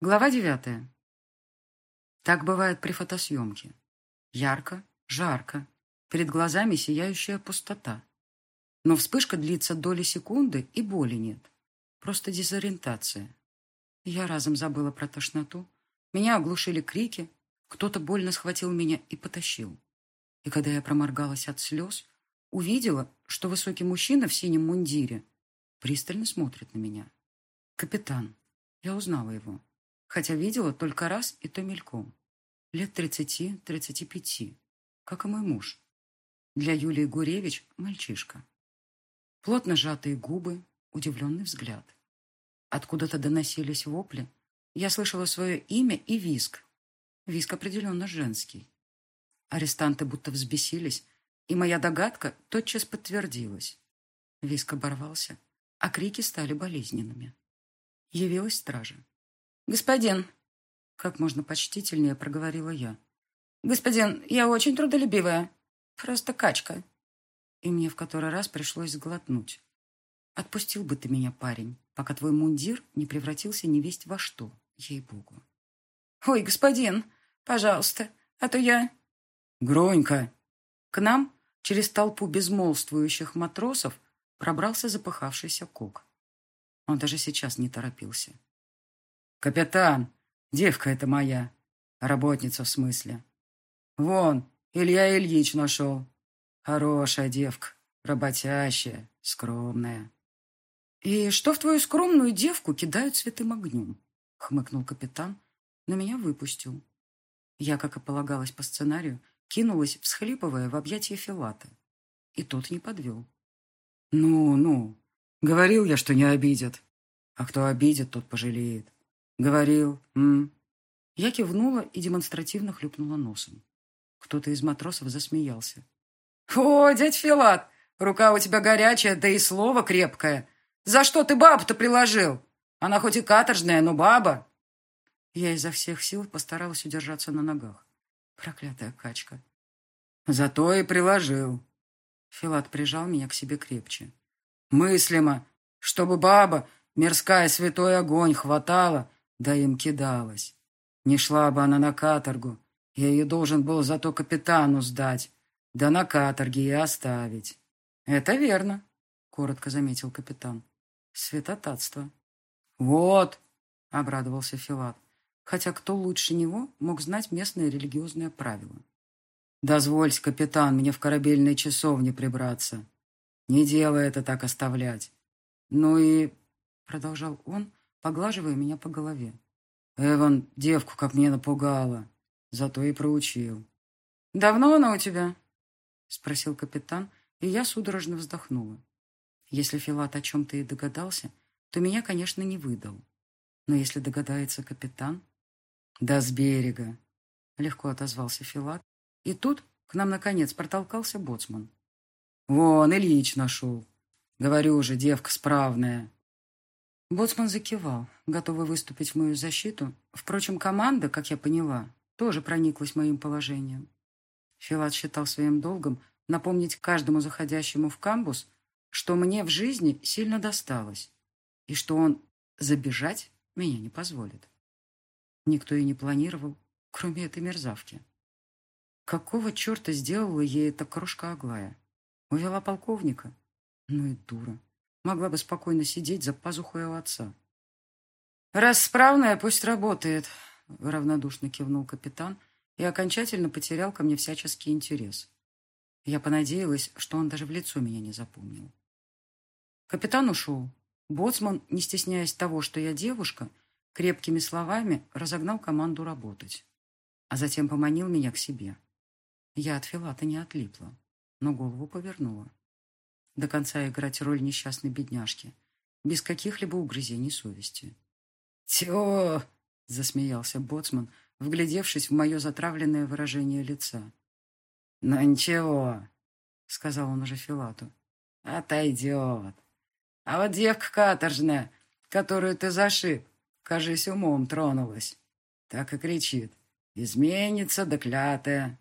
Глава девятая. Так бывает при фотосъемке. Ярко, жарко, перед глазами сияющая пустота. Но вспышка длится доли секунды, и боли нет. Просто дезориентация. Я разом забыла про тошноту. Меня оглушили крики. Кто-то больно схватил меня и потащил. И когда я проморгалась от слез, увидела, что высокий мужчина в синем мундире пристально смотрит на меня. Капитан. Я узнала его хотя видела только раз и то мельком. Лет тридцати-тридцати пяти, как и мой муж. Для Юлии Гуревич мальчишка. Плотно сжатые губы, удивленный взгляд. Откуда-то доносились вопли. Я слышала свое имя и виск. Виск определенно женский. Арестанты будто взбесились, и моя догадка тотчас подтвердилась. Виск оборвался, а крики стали болезненными. Явилась стража. «Господин!» Как можно почтительнее проговорила я. «Господин, я очень трудолюбивая. Просто качка». И мне в который раз пришлось сглотнуть. «Отпустил бы ты меня, парень, пока твой мундир не превратился невесть во что, ей-богу». «Ой, господин, пожалуйста, а то я...» «Гронько!» К нам через толпу безмолвствующих матросов пробрался запыхавшийся кок. Он даже сейчас не торопился. «Капитан, девка это моя. Работница в смысле. Вон, Илья Ильич нашел. Хорошая девка, работящая, скромная». «И что в твою скромную девку кидают святым огнем?» — хмыкнул капитан, но меня выпустил. Я, как и полагалось по сценарию, кинулась, всхлипывая в объятия Филата. И тот не подвел. «Ну, ну, говорил я, что не обидят. А кто обидит, тот пожалеет. «Говорил. М Я кивнула и демонстративно хлюпнула носом. Кто-то из матросов засмеялся. «О, дядь Филат, рука у тебя горячая, да и слово крепкое. За что ты бабу-то приложил? Она хоть и каторжная, но баба». Я изо всех сил постаралась удержаться на ногах. Проклятая качка. «Зато и приложил». Филат прижал меня к себе крепче. «Мыслимо, чтобы баба, мирская святой огонь, хватала да им кидалась. Не шла бы она на каторгу, я ее должен был зато капитану сдать, да на каторге и оставить. Это верно, коротко заметил капитан. Святотатство. Вот, обрадовался Филат, хотя кто лучше него мог знать местные религиозные правила. Дозвольте, капитан, мне в корабельной часовне прибраться. Не делай это так оставлять. Ну и, продолжал он, поглаживая меня по голове. «Эван девку как мне напугала, зато и проучил». «Давно она у тебя?» — спросил капитан, и я судорожно вздохнула. Если Филат о чем-то и догадался, то меня, конечно, не выдал. Но если догадается капитан... «Да с берега!» — легко отозвался Филат. И тут к нам, наконец, протолкался боцман. «Вон, Ильич нашел. Говорю же, девка справная. Боцман закивал, готовый выступить в мою защиту. Впрочем, команда, как я поняла, тоже прониклась моим положением. Филат считал своим долгом напомнить каждому заходящему в камбус, что мне в жизни сильно досталось, и что он забежать меня не позволит. Никто и не планировал, кроме этой мерзавки. Какого черта сделала ей эта крошка Аглая? Увела полковника? Ну и дура. Могла бы спокойно сидеть за пазухой у отца. «Раз справная, пусть работает», — равнодушно кивнул капитан и окончательно потерял ко мне всяческий интерес. Я понадеялась, что он даже в лицо меня не запомнил. Капитан ушел. Боцман, не стесняясь того, что я девушка, крепкими словами разогнал команду работать, а затем поманил меня к себе. Я от Филата не отлипла, но голову повернула до конца играть роль несчастной бедняжки, без каких-либо угрызений совести. «Тё!» — засмеялся боцман, вглядевшись в мое затравленное выражение лица. «Ну ничего», — сказал он уже Филату. «Отойдет. А вот девка каторжная, которую ты зашиб, кажись, умом тронулась. Так и кричит. Изменится да клятая.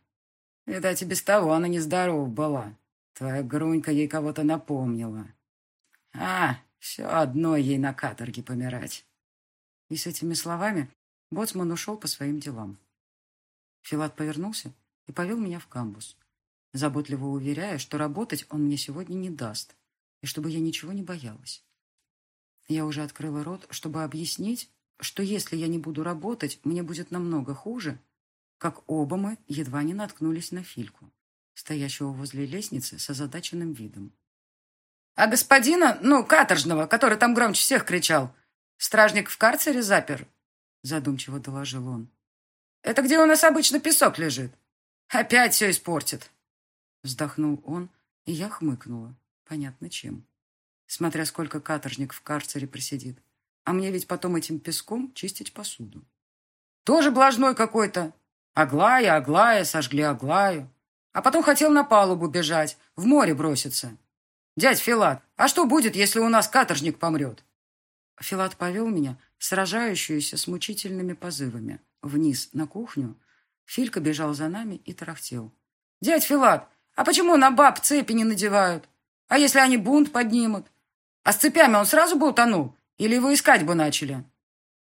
Видать, и без того она нездорова была. Твоя грунька ей кого-то напомнила. А, все одно ей на каторге помирать. И с этими словами Боцман ушел по своим делам. Филат повернулся и повел меня в камбус, заботливо уверяя, что работать он мне сегодня не даст, и чтобы я ничего не боялась. Я уже открыла рот, чтобы объяснить, что если я не буду работать, мне будет намного хуже, как оба мы едва не наткнулись на Фильку, стоящего возле лестницы с озадаченным видом. «А господина, ну, каторжного, который там громче всех кричал, стражник в карцере запер?» задумчиво доложил он. «Это где у нас обычно песок лежит. Опять все испортит». Вздохнул он, и я хмыкнула. Понятно чем. Смотря сколько каторжник в карцере просидит. А мне ведь потом этим песком чистить посуду. Тоже блажной какой-то. Аглая, Аглая, сожгли Аглаю. А потом хотел на палубу бежать, в море броситься. Дядь Филат, а что будет, если у нас каторжник помрет? Филат повел меня, сражающуюся с мучительными позывами, вниз на кухню. Филька бежал за нами и тарахтел. «Дядь Филат, а почему на баб цепи не надевают? А если они бунт поднимут? А с цепями он сразу бы утонул? Или его искать бы начали?»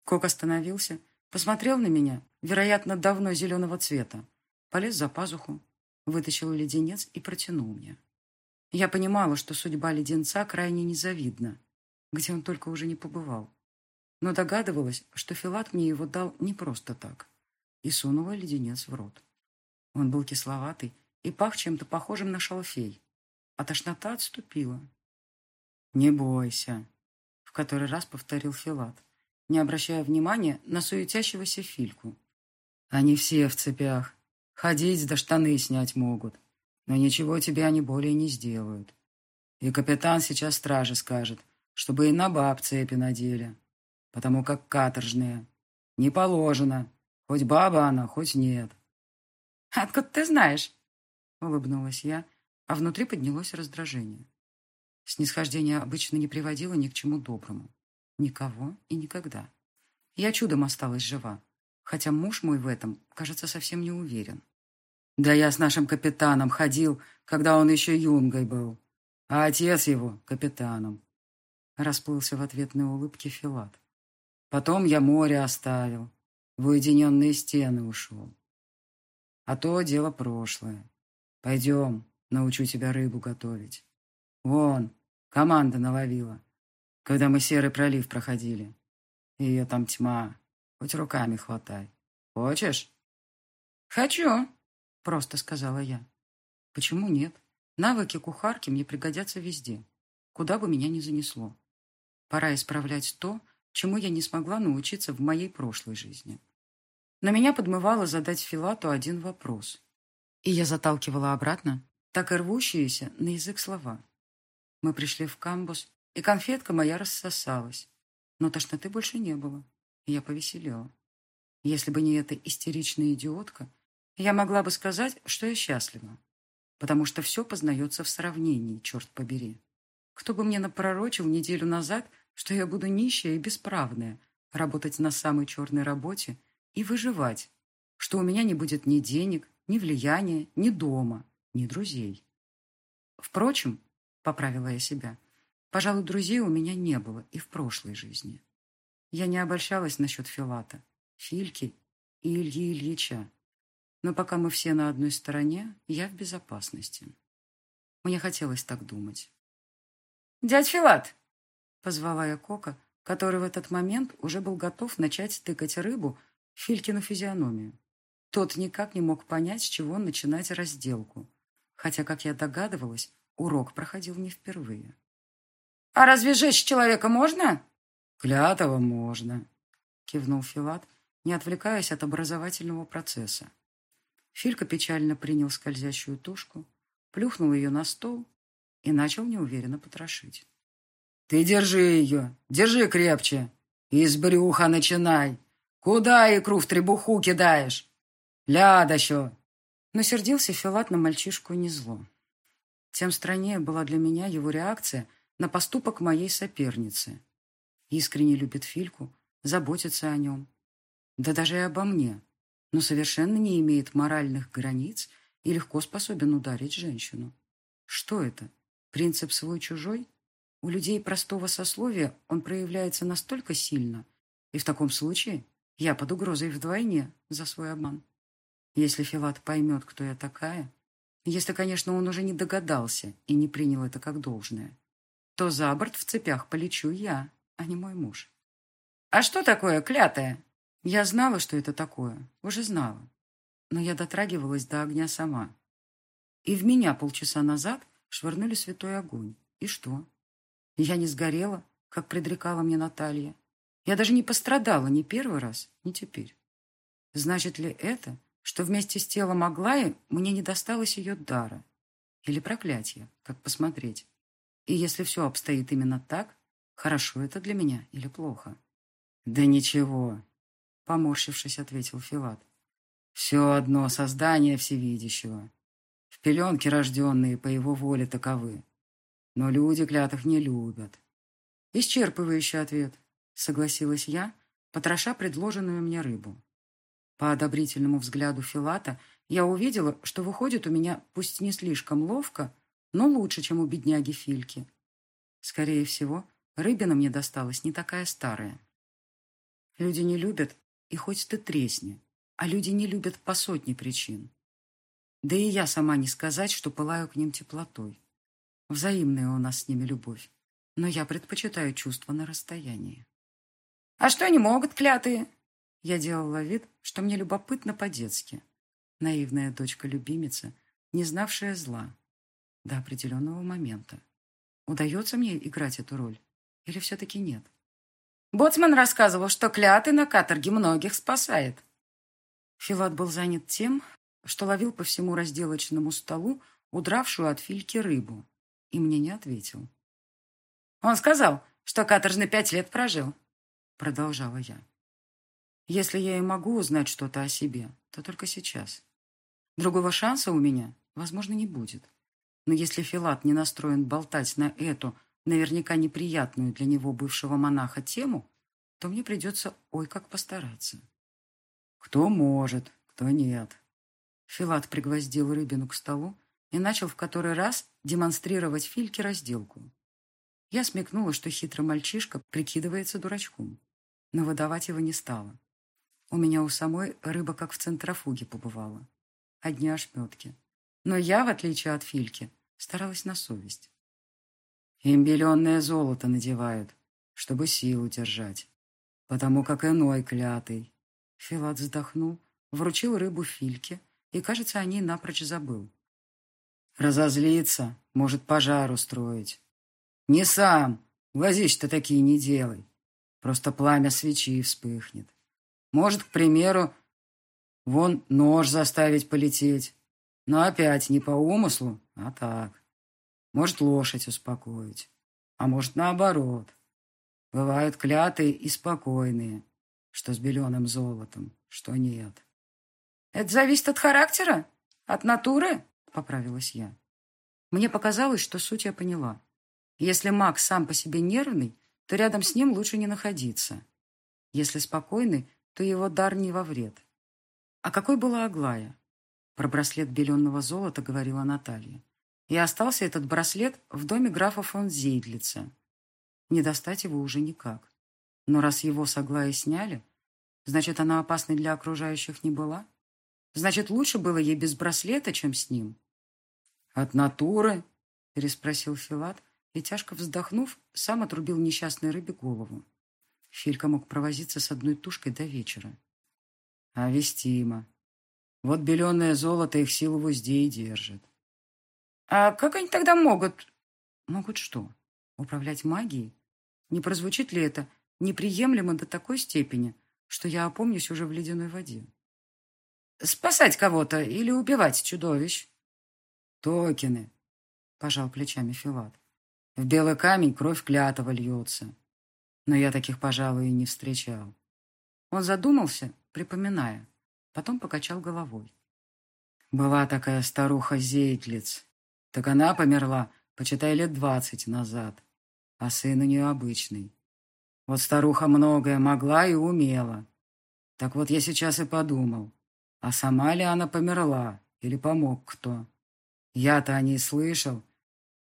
Кок остановился, посмотрел на меня, вероятно, давно зеленого цвета, полез за пазуху, вытащил леденец и протянул мне. Я понимала, что судьба леденца крайне незавидна, где он только уже не побывал. Но догадывалась, что Филат мне его дал не просто так, и сунула леденец в рот. Он был кисловатый и пах чем-то похожим на шалфей, а тошнота отступила. «Не бойся», — в который раз повторил Филат, не обращая внимания на суетящегося Фильку. «Они все в цепях. Ходить да штаны снять могут, но ничего тебе они более не сделают. И капитан сейчас страже скажет, чтобы и на баб цепи надели, потому как каторжные. Не положено, хоть баба она, хоть нет». «Откуда ты знаешь?» — улыбнулась я, а внутри поднялось раздражение. Снисхождение обычно не приводило ни к чему доброму. Никого и никогда. Я чудом осталась жива, хотя муж мой в этом, кажется, совсем не уверен. Да я с нашим капитаном ходил, когда он еще юнгой был, а отец его — капитаном. Расплылся в ответной улыбке Филат. Потом я море оставил, в уединенные стены ушел. А то дело прошлое. Пойдем, научу тебя рыбу готовить. Вон, команда наловила, когда мы Серый пролив проходили. Ее там тьма, хоть руками хватай. Хочешь? Хочу, просто сказала я. Почему нет? Навыки кухарки мне пригодятся везде, куда бы меня ни занесло. Пора исправлять то, чему я не смогла научиться в моей прошлой жизни. Но меня подмывало задать Филату один вопрос. И я заталкивала обратно, так и рвущиеся на язык слова. Мы пришли в камбус, и конфетка моя рассосалась. Но тошноты больше не было, я повеселела. Если бы не эта истеричная идиотка, я могла бы сказать, что я счастлива. Потому что все познается в сравнении, черт побери. Кто бы мне напророчил неделю назад, что я буду нищая и бесправная, работать на самой черной работе и выживать, что у меня не будет ни денег, ни влияния, ни дома, ни друзей. Впрочем, поправила я себя, пожалуй, друзей у меня не было и в прошлой жизни. Я не обольщалась насчет Филата, Фильки и Ильи Ильича. Но пока мы все на одной стороне, я в безопасности. Мне хотелось так думать. «Дядь Филат!» — позвала я Кока, который в этот момент уже был готов начать тыкать рыбу в Филькину физиономию. Тот никак не мог понять, с чего начинать разделку. Хотя, как я догадывалась, урок проходил не впервые. «А разве жечь человека можно?» «Клятого можно», — кивнул Филат, не отвлекаясь от образовательного процесса. Филька печально принял скользящую тушку, плюхнул ее на стол и начал неуверенно потрошить. «Ты держи ее, держи крепче. Из брюха начинай. Куда икру в требуху кидаешь? Ляд еще!» Но сердился Филат на мальчишку не зло. Тем страннее была для меня его реакция на поступок моей соперницы. Искренне любит Фильку, заботится о нем. Да даже и обо мне. Но совершенно не имеет моральных границ и легко способен ударить женщину. Что это? Принцип свой-чужой? У людей простого сословия он проявляется настолько сильно, и в таком случае Я под угрозой вдвойне за свой обман. Если Филат поймет, кто я такая, если, конечно, он уже не догадался и не принял это как должное, то за борт в цепях полечу я, а не мой муж. «А что такое клятая?» Я знала, что это такое, уже знала. Но я дотрагивалась до огня сама. И в меня полчаса назад швырнули святой огонь. И что? Я не сгорела, как предрекала мне Наталья. Я даже не пострадала ни первый раз, ни теперь. Значит ли это, что вместе с телом Аглаи мне не досталось ее дара? Или проклятия, как посмотреть? И если все обстоит именно так, хорошо это для меня или плохо? Да ничего, поморщившись, ответил Филат. Все одно создание всевидящего. В пеленке рожденные по его воле таковы. Но люди клятых не любят. Исчерпывающий ответ, согласилась я, потроша предложенную мне рыбу. По одобрительному взгляду Филата я увидела, что выходит у меня, пусть не слишком ловко, но лучше, чем у бедняги Фильки. Скорее всего, рыбина мне досталась не такая старая. Люди не любят, и хоть ты тресни, а люди не любят по сотне причин. Да и я сама не сказать, что пылаю к ним теплотой. Взаимная у нас с ними любовь, но я предпочитаю чувства на расстоянии. «А что они могут, клятые?» Я делала вид, что мне любопытно по-детски. Наивная дочка-любимица, не знавшая зла. До определенного момента. Удается мне играть эту роль? Или все-таки нет? Боцман рассказывал, что клятый на каторге многих спасает. Филат был занят тем, что ловил по всему разделочному столу удравшую от Фильки рыбу, и мне не ответил. «Он сказал, что каторжный пять лет прожил», — продолжала я. «Если я и могу узнать что-то о себе, то только сейчас. Другого шанса у меня, возможно, не будет. Но если Филат не настроен болтать на эту, наверняка неприятную для него бывшего монаха тему, то мне придется ой как постараться». «Кто может, кто нет», Филат пригвоздил рыбину к столу и начал в который раз демонстрировать Фильке разделку. Я смекнула, что хитрый мальчишка прикидывается дурачком, но выдавать его не стала. У меня у самой рыба как в центрофуге побывала. Одни ошметки. Но я, в отличие от Фильки, старалась на совесть. Им беленное золото надевают, чтобы силу держать, потому как иной клятый. Филат вздохнул, вручил рыбу Фильке, и, кажется, о ней напрочь забыл. Разозлиться, может пожар устроить. Не сам, глазища-то такие не делай. Просто пламя свечи вспыхнет. Может, к примеру, вон нож заставить полететь. Но опять не по умыслу, а так. Может, лошадь успокоить. А может, наоборот. Бывают клятые и спокойные, что с беленым золотом, что нет. «Это зависит от характера? От натуры?» — поправилась я. Мне показалось, что суть я поняла. Если маг сам по себе нервный, то рядом с ним лучше не находиться. Если спокойный, то его дар не во вред. А какой была Аглая? Про браслет беленного золота говорила Наталья. И остался этот браслет в доме графа фон Зейдлица. Не достать его уже никак. Но раз его с Аглаей сняли, значит, она опасной для окружающих не была? Значит, лучше было ей без браслета, чем с ним. «От натуры?» – переспросил Филат, и, тяжко вздохнув, сам отрубил несчастной рыбе голову. Филька мог провозиться с одной тушкой до вечера. А вестимо. Вот беленое золото их силу в узде и держит. А как они тогда могут? Могут что? Управлять магией? Не прозвучит ли это неприемлемо до такой степени, что я опомнюсь уже в ледяной воде? Спасать кого-то или убивать чудовищ? Токены, пожал плечами Филат. В белый камень кровь клятого льется. Но я таких, пожалуй, и не встречал. Он задумался, припоминая, потом покачал головой. Была такая старуха Зейтлиц. Так она померла, почитай, лет двадцать назад. А сын у нее обычный. Вот старуха многое могла и умела. Так вот я сейчас и подумал, а сама ли она померла? Или помог кто? Я-то о ней слышал.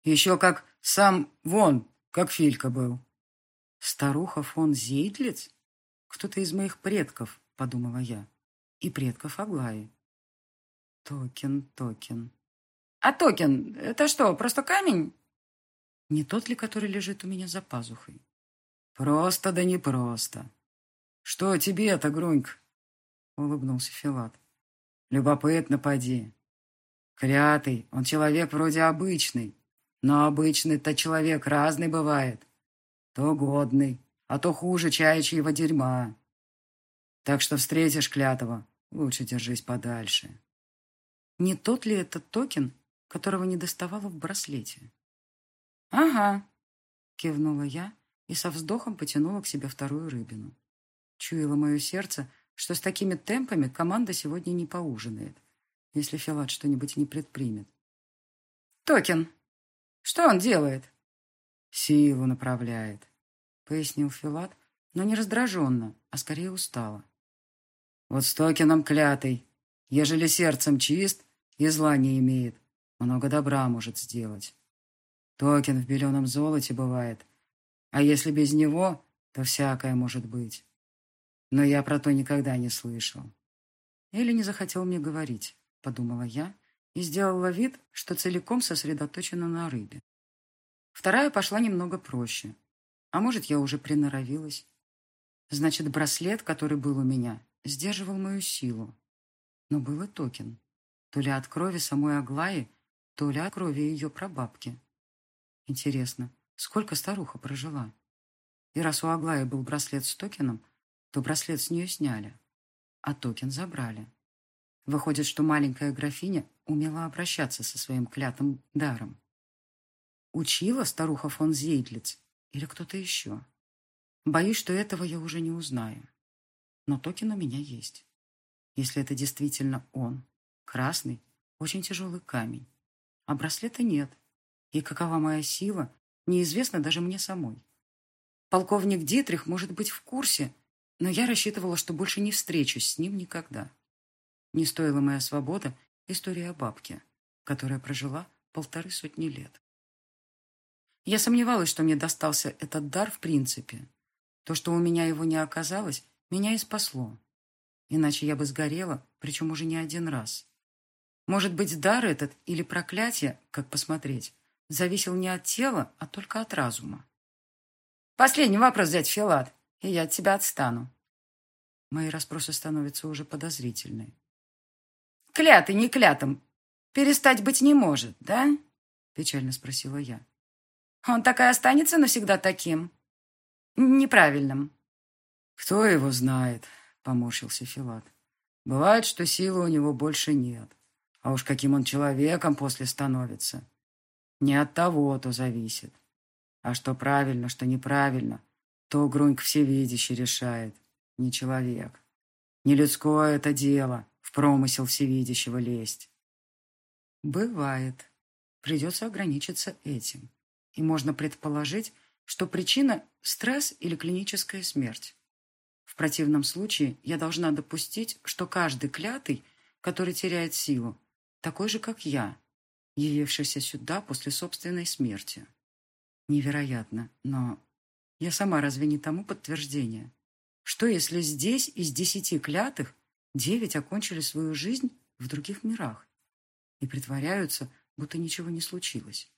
Еще как сам вон, как Филька был. Старуха фон Зейдлиц? Кто-то из моих предков, подумала я, и предков Аглаи. Токен, токен. А токен — это что, просто камень? Не тот ли, который лежит у меня за пазухой? Просто да не просто. Что тебе-то, Груньк? Улыбнулся Филат. Любопытно поди. Клятый, он человек вроде обычный, но обычный-то человек разный бывает. То годный, а то хуже чаячьего дерьма. Так что встретишь клятого, лучше держись подальше. Не тот ли это токен, которого не доставала в браслете? Ага, кивнула я и со вздохом потянула к себе вторую рыбину. Чуяло мое сердце, что с такими темпами команда сегодня не поужинает, если Филат что-нибудь не предпримет. «Токен, что он делает?» «Силу направляет», — пояснил Филат, но не раздраженно, а скорее устало. «Вот с токеном клятый, ежели сердцем чист и зла не имеет, много добра может сделать. Токен в беленом золоте бывает, а если без него, то всякое может быть. Но я про то никогда не слышал. Или не захотел мне говорить, подумала я и сделала вид, что целиком сосредоточена на рыбе. Вторая пошла немного проще. А может, я уже приноровилась. Значит, браслет, который был у меня, сдерживал мою силу. Но был и токен. То ли от крови самой Аглаи, от крови ее прабабки. Интересно, сколько старуха прожила? И раз у Аглаи был браслет с токеном, то браслет с нее сняли, а токен забрали. Выходит, что маленькая графиня умела обращаться со своим клятым даром. Учила старуха фон Зейдлиц или кто-то еще? Боюсь, что этого я уже не узнаю. Но токен у меня есть. Если это действительно он, красный, очень тяжелый камень. А браслета нет. И какова моя сила, неизвестно даже мне самой. Полковник Дитрих может быть в курсе, но я рассчитывала, что больше не встречусь с ним никогда. Не стоила моя свобода история о бабке, которая прожила полторы сотни лет. Я сомневалась, что мне достался этот дар в принципе. То, что у меня его не оказалось, меня и спасло. Иначе я бы сгорела, причем уже не один раз. Может быть, дар этот или проклятие, как посмотреть, зависел не от тела, а только от разума. Последний вопрос, дядь Филат, и я от тебя отстану. Мои расспросы становятся уже подозрительны. Клятый не клятым. Перестать быть не может, да? Печально спросила я. Он так и останется навсегда таким. Неправильным. Кто его знает, поморщился Филат. Бывает, что силы у него больше нет. А уж каким он человеком после становится. Не от того то зависит. А что правильно, что неправильно, то Груньк всевидящий решает, не человек. Не людское это дело, в промысел всевидящего лезть. Бывает. Придется ограничиться этим. И можно предположить, что причина – стресс или клиническая смерть. В противном случае я должна допустить, что каждый клятый, который теряет силу, такой же, как я, явившийся сюда после собственной смерти. Невероятно, но я сама разве не тому подтверждение? Что, если здесь из десяти клятых девять окончили свою жизнь в других мирах и притворяются, будто ничего не случилось?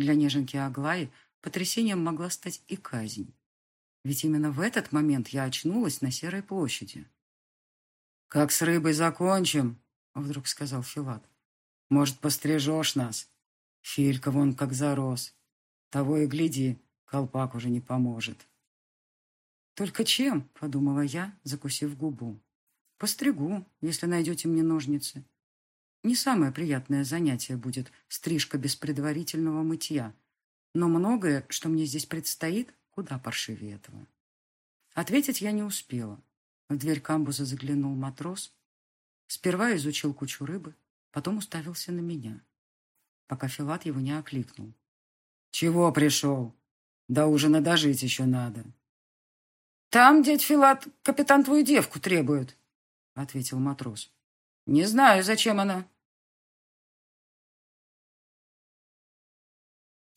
Для неженки Аглаи потрясением могла стать и казнь. Ведь именно в этот момент я очнулась на Серой площади. «Как с рыбой закончим?» — вдруг сказал Филат. Может, пострижешь нас? Филька вон как зарос. Того и гляди, колпак уже не поможет. Только чем, подумала я, закусив губу. Постригу, если найдете мне ножницы. Не самое приятное занятие будет стрижка без предварительного мытья. Но многое, что мне здесь предстоит, куда паршивее этого. Ответить я не успела. В дверь камбуза заглянул матрос. Сперва изучил кучу рыбы, Потом уставился на меня, пока Филат его не окликнул. «Чего пришел? До ужина дожить еще надо». «Там, дядь Филат, капитан твою девку требует», — ответил матрос. «Не знаю, зачем она.